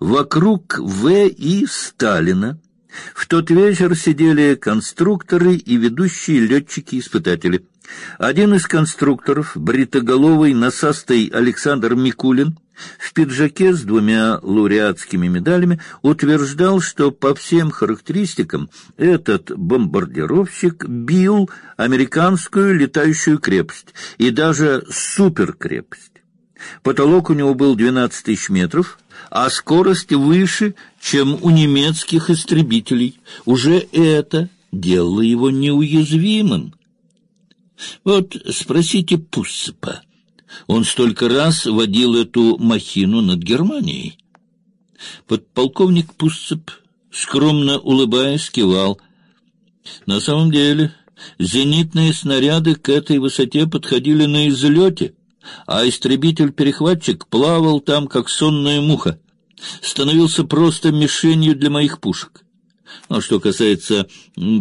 вокруг В. и Сталина. В тот вечер сидели конструкторы и ведущие летчики-испытатели. Один из конструкторов, бритоголовый насастый Александр Микулин, в пиджаке с двумя лауреатскими медалями утверждал, что по всем характеристикам этот бомбардировщик бил американскую летающую крепость и даже суперкрепость. Потолок у него был 12 тысяч метров, а скорость выше, чем у немецких истребителей. Уже это делало его неуязвимым. Вот спросите Пуссепа. Он столько раз водил эту махину над Германией. Подполковник Пуссеп, скромно улыбаясь, кивал. На самом деле, зенитные снаряды к этой высоте подходили на излете, а истребитель-перехватчик плавал там, как сонная муха, становился просто мишенью для моих пушек. А что касается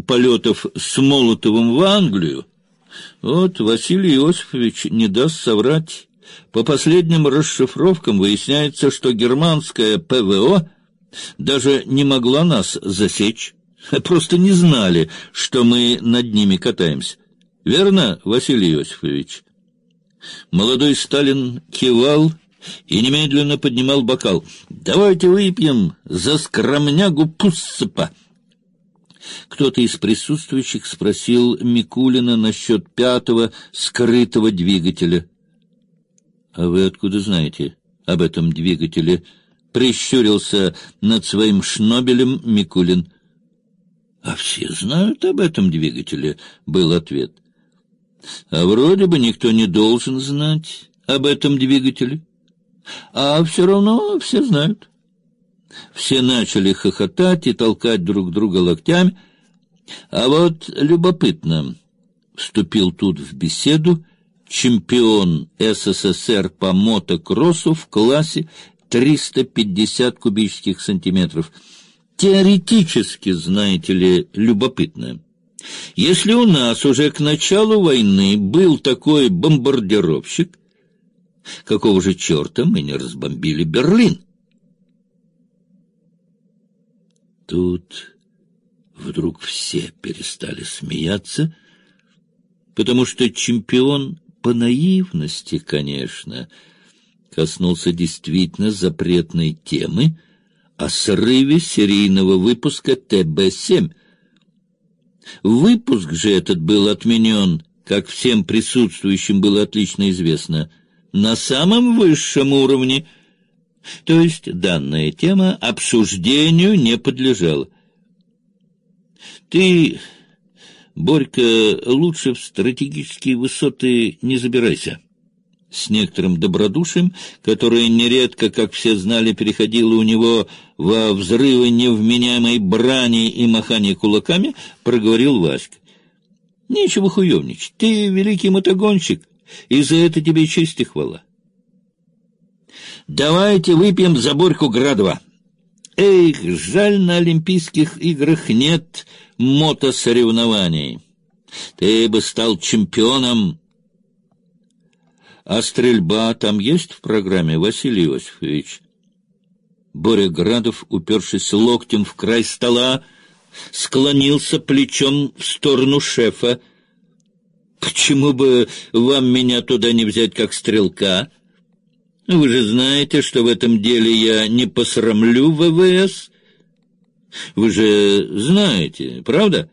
полетов с Молотовым в Англию, вот Василий Иосифович не даст соврать. По последним расшифровкам выясняется, что германская ПВО даже не могла нас засечь. Просто не знали, что мы над ними катаемся. Верно, Василий Иосифович? Молодой Сталин кивал и немедленно поднимал бокал. «Давайте выпьем за скромнягу Пуссепа!» Кто-то из присутствующих спросил Микулина насчет пятого скрытого двигателя. — А вы откуда знаете об этом двигателе? — прищурился над своим шнобелем Микулин. — А все знают об этом двигателе, — был ответ. — А вроде бы никто не должен знать об этом двигателе. А все равно все знают. Все начали хохотать и толкать друг друга локтями. А вот любопытно, вступил тут в беседу чемпион СССР по мотокроссу в классе 350 кубических сантиметров. Теоретически, знаете ли, любопытно. Если у нас уже к началу войны был такой бомбардировщик, какого же черта мы не разбомбили Берлин? Тут вдруг все перестали смеяться, потому что чемпион по наивности, конечно, коснулся действительно запретной темы о срыве серийного выпуска ТБ-7. Выпуск же этот был отменен, как всем присутствующим было отлично известно, на самом высшем уровне — то есть данная тема обсуждению не подлежала. Ты, Борька, лучше в стратегические высоты не забирайся. С некоторым добродушием, которое нередко, как все знали, переходило у него во взрывы невменяемой брани и махания кулаками, проговорил Васька. Нечего хуевничать, ты великий мотогонщик, и за это тебе честь и хвала. Давайте выпьем за Борьку Градова. Эх, жаль, на Олимпийских играх нет мотосоревнований. Ты бы стал чемпионом. А стрельба там есть в программе, Василий Иосифович? Боря Градов, упершись локтем в край стола, склонился плечом в сторону шефа. Почему бы вам меня туда не взять как стрелка? Вы же знаете, что в этом деле я не посрамлю ВВС. Вы же знаете, правда?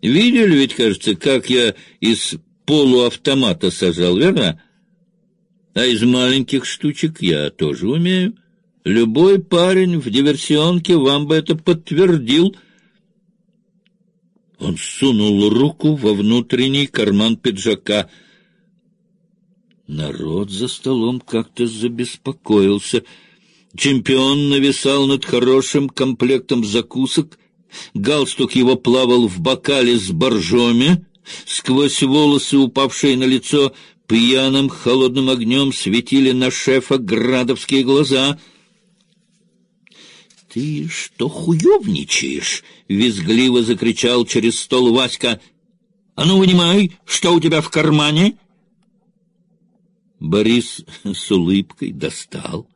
Видели ведь, кажется, как я из полуавтомата сажал, верно? А из маленьких штучек я тоже умею. Любой парень в диверсионке вам бы это подтвердил. Он сунул руку во внутренний карман пиджака — Народ за столом как-то забеспокоился. Чемпион нависал над хорошим комплектом закусок. Галстук его плавал в бокале с боржоми. Сквозь волосы, упавшие на лицо, пьяным холодным огнем светили на шефа градовские глаза. — Ты что хуевничаешь? — визгливо закричал через стол Васька. — А ну, вынимай, что у тебя в кармане? — Борис с улыбкой достал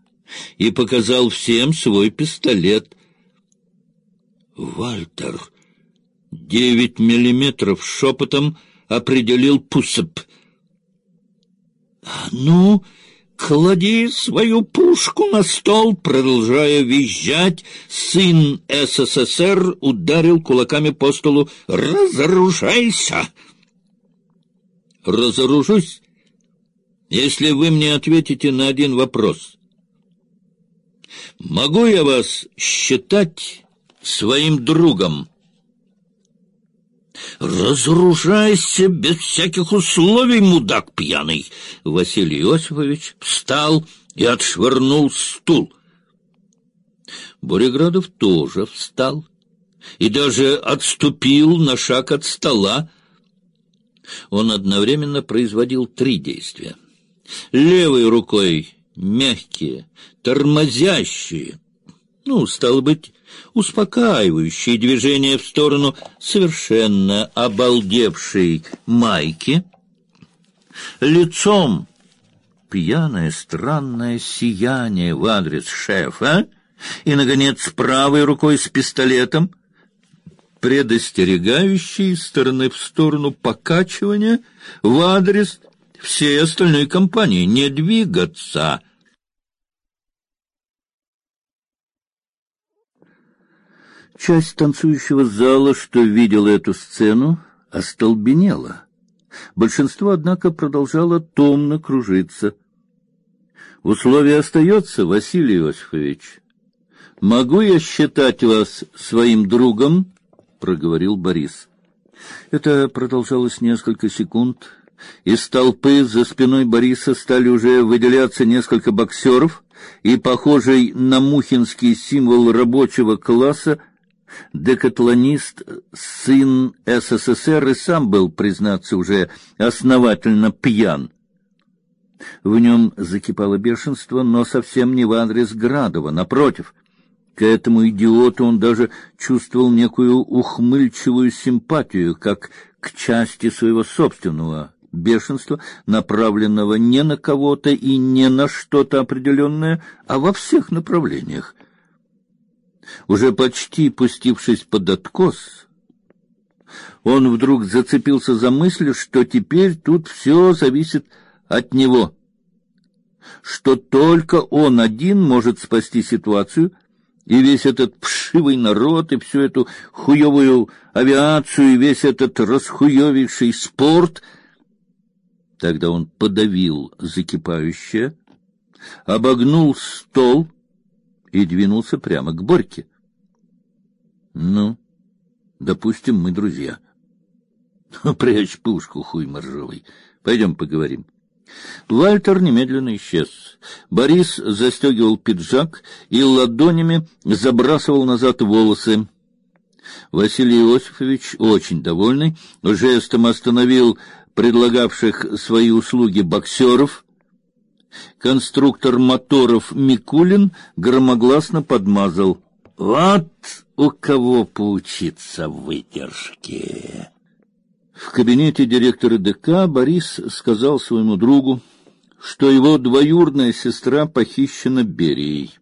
и показал всем свой пистолет. Вальтер девять миллиметров шепотом определил Пусып. — Ну, клади свою пушку на стол, продолжая визжать, сын СССР ударил кулаками по столу. «Разоружайся!» «Разоружусь, если вы мне ответите на один вопрос. Могу я вас считать своим другом?» «Разоружайся без всяких условий, мудак пьяный!» Василий Иосифович встал и отшвырнул стул. Буреградов тоже встал и даже отступил на шаг от стола. Он одновременно производил три действия. Левой рукой мягкие, тормозящие, ну, стало быть, успокаивающие движения в сторону совершенно обалдевшей майки, лицом пьяное странное сияние в адрес шефа и, наконец, правой рукой с пистолетом, предостерегающий стороны в сторону покачивания в адрес всей остальной компании. Не двигаться — Часть танцующего зала, что видела эту сцену, остолбенела. Большинство, однако, продолжало томно кружиться. Условие остается, Василий Иосифович. Могу я считать вас своим другом? проговорил Борис. Это продолжалось несколько секунд. Из толпы за спиной Бориса стали уже выделяться несколько боксеров, и похожий на мухинский символ рабочего класса декатлонист, сын СССР, и сам был, признаться, уже основательно пьян. В нем закипало бешенство, но совсем не в адрес Градова, напротив. К этому идиоту он даже чувствовал некую ухмыльчивую симпатию, как к части своего собственного бешенства, направленного не на кого-то и не на что-то определенное, а во всех направлениях уже почти пустившись под откос, он вдруг зацепился за мысль, что теперь тут все зависит от него, что только он один может спасти ситуацию, и весь этот пшивый народ, и всю эту хуевую авиацию, и весь этот расхуевивший спорт. Тогда он подавил закипающее, обогнул стол и двинулся прямо к Борьке. Ну, допустим, мы друзья. Прячь пушку, хуй моржовый. Пойдем поговорим. Вальтер немедленно исчез. Борис застегивал пиджак и ладонями забрасывал назад волосы. Василий Иосифович, очень довольный, жестом остановил предлагавших свои услуги боксеров. Конструктор моторов Микулин громогласно подмазал: "Вот у кого поучиться выдержке". В кабинете директора ДК Борис сказал своему другу, что его двоюродная сестра похищена Берией.